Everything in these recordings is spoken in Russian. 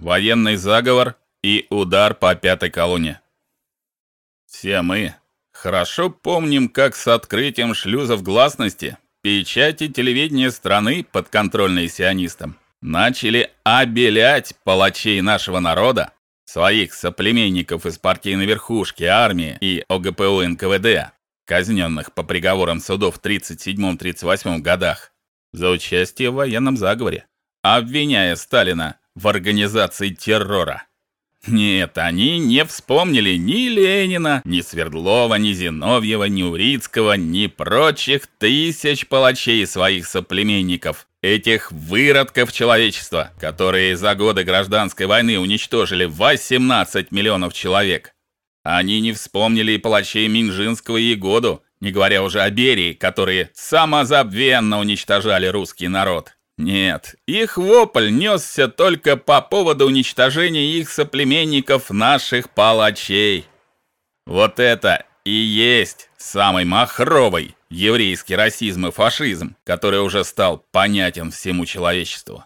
военный заговор и удар по пятой колонне. Все мы хорошо помним, как с открытием шлюзов гласности печати телевидения страны, подконтрольные сионистам, начали обелять палачей нашего народа, своих соплеменников из партийной верхушки, армии и ОГПУ НКВД, казненных по приговорам судов в 37-38 годах за участие в военном заговоре, обвиняя Сталина в организации террора. Нет, они не вспомнили ни Ленина, ни Свердлова, ни Зиновьева, ни Урицкого, ни прочих тысяч палачей своих соплеменников, этих выродков человечества, которые за годы гражданской войны уничтожили 18 миллионов человек. Они не вспомнили и палачей Минжинского и Егоду, не говоря уже о Берии, которые самозабвенно уничтожали русский народ. Нет, их вопль несся только по поводу уничтожения их соплеменников, наших палачей. Вот это и есть самый махровый еврейский расизм и фашизм, который уже стал понятен всему человечеству.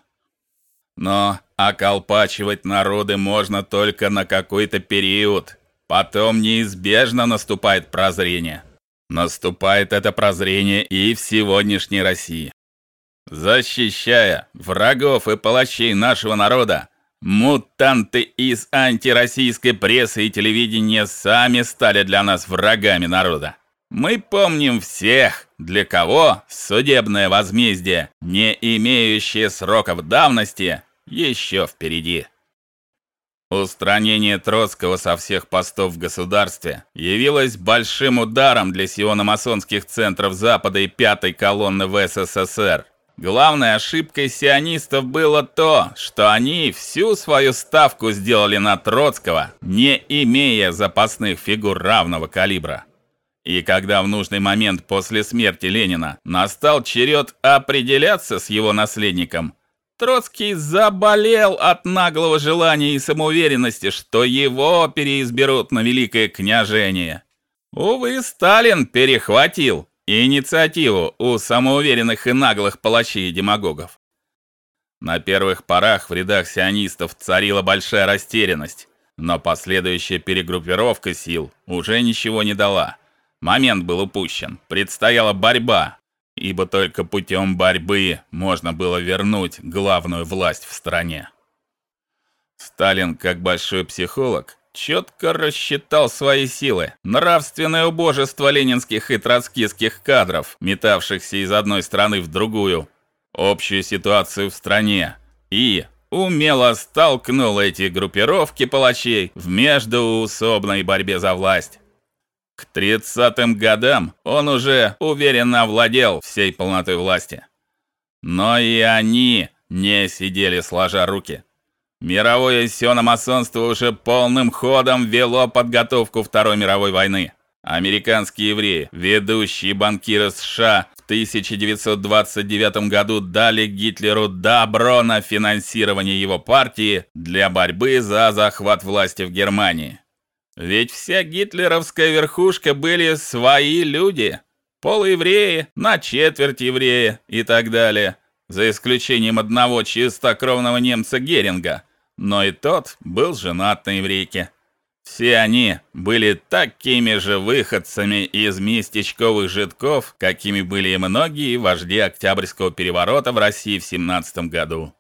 Но околпачивать народы можно только на какой-то период. Потом неизбежно наступает прозрение. Наступает это прозрение и в сегодняшней России. Защищая врагов и палачей нашего народа, мутанты из антироссийской прессы и телевидения сами стали для нас врагами народа. Мы помним всех, для кого судебное возмездие, не имеющее сроков давности, еще впереди. Устранение Троцкого со всех постов в государстве явилось большим ударом для сиономасонских центров Запада и пятой колонны в СССР. Главной ошибкой сионистов было то, что они всю свою ставку сделали на Троцкого, не имея запасных фигур равного калибра. И когда в нужный момент после смерти Ленина настал черед определяться с его наследником, Троцкий заболел от наглого желания и самоуверенности, что его переизберут на великое княжение. Увы, Сталин перехватил инициативу у самоуверенных и наглых палачей и демагогов. На первых порах в рядах сионистов царила большая растерянность, но последующая перегруппировка сил уже ничего не дала. Момент был упущен. Предстояла борьба, ибо только путем борьбы можно было вернуть главную власть в стране. Сталин, как большой психолог, четко рассчитал свои силы. Нравственное убожество ленинских и троцкистских кадров, метавшихся из одной страны в другую, общую ситуацию в стране и умело столкнул эти группировки палачей в междоусобной борьбе за власть. К 30-м годам он уже уверенно овладел всей полнотой власти. Но и они не сидели сложа руки. Мировое сиономасонство уже полным ходом вело подготовку Второй мировой войны. Американские евреи, ведущие банкиры США, в 1929 году дали Гитлеру добро на финансирование его партии для борьбы за захват власти в Германии. Ведь вся гитлеровская верхушка были свои люди, полуевреи, на четверть евреи и так далее, за исключением одного чистокровного немца Геринга – но и тот был женат на еврейке. Все они были такими же выходцами из местечковых житков, какими были и многие вожди Октябрьского переворота в России в 17 году.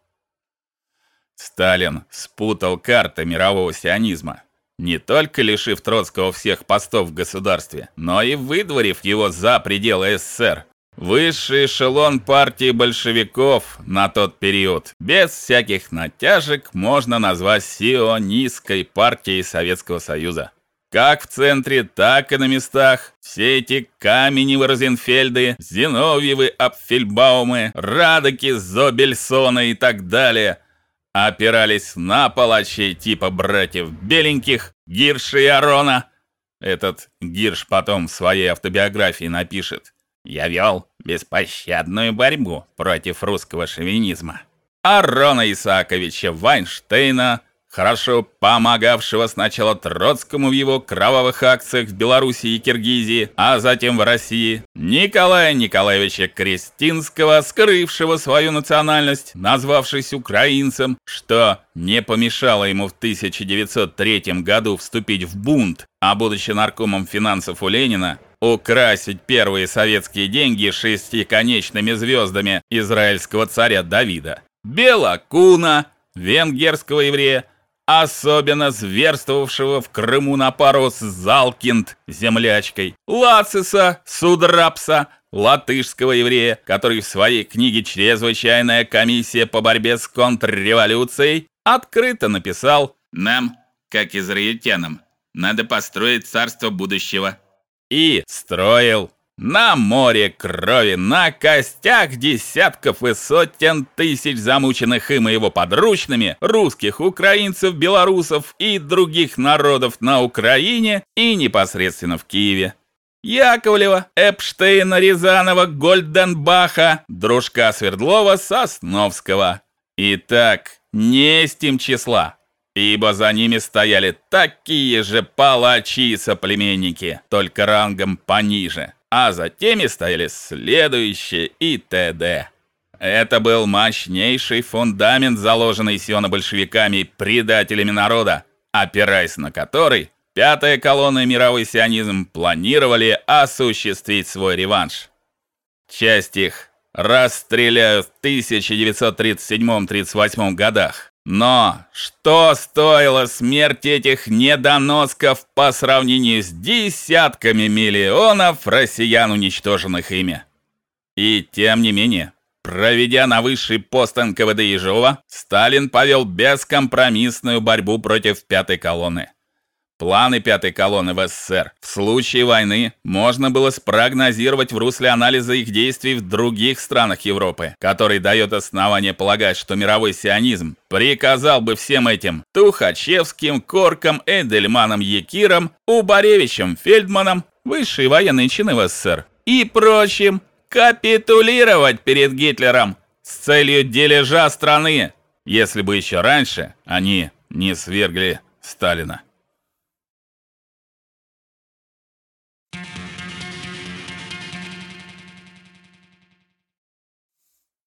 Сталин спутал карты мирового сионизма, не только лишив Троцкого всех постов в государстве, но и выдворив его за пределы СССР, Высший эшелон партии большевиков на тот период без всяких натяжек можно назвать сионистской партией Советского Союза. Как в центре, так и на местах все эти Каменевы, Розенфельды, Зиновьевы, Апфельбаумы, Радоки, Зобельсона и так далее опирались на палачей типа братьев Беленьких, Гирша и Арона. Этот Гирш потом в своей автобиографии напишет: я вел беспощадную борьбу против русского шовинизма. Арона Исааковича Вайнштейна, хорошо помогавшего сначала Троцкому в его кровавых акциях в Белоруссии и Киргизии, а затем в России, Николая Николаевича Крестинского, скрывшего свою национальность, назвавшись украинцем, что не помешало ему в 1903 году вступить в бунт, а будучи наркомом финансов у Ленина, украсить первые советские деньги шестиконечными звездами израильского царя Давида. Белокуна, венгерского еврея, особенно зверствовавшего в Крыму на пару с Залкинд, землячкой, Лациса, Судрапса, латышского еврея, который в своей книге Чрезвычайная комиссия по борьбе с контрреволюцией открыто написал: "Нам, как израильтянам, надо построить царство будущего". И строил на море крови, на костях десятков и сотен тысяч замученных им и его подручными русских, украинцев, белорусов и других народов на Украине и непосредственно в Киеве. Яковлева, Эпштейна, Рязанова, Гольденбаха, дружка Свердлова, Сосновского. И так, не с тем числа ибо за ними стояли такие же палачи-соплеменники, только рангом пониже, а за теми стояли следующие и т.д. Это был мощнейший фундамент, заложенный сионо-большевиками и предателями народа, опираясь на который пятая колонна мировой сионизм планировали осуществить свой реванш. Часть их расстреляют в 1937-38 годах. Но что стоила смерть этих недоносков по сравнению с десятками миллионов россиян, уничтоженных ими? И тем не менее, проведя на высший пост НКВД Ежова, Сталин повел бескомпромиссную борьбу против пятой колонны. Планы пятой колонны в СССР в случае войны можно было спрогнозировать в русле анализа их действий в других странах Европы, который дает основание полагать, что мировой сионизм приказал бы всем этим Тухачевским, Коркам, Эдельманом, Якиром, Убаревичем, Фельдманом, высшие военные чины в СССР и прочим капитулировать перед Гитлером с целью дележа страны, если бы еще раньше они не свергли Сталина.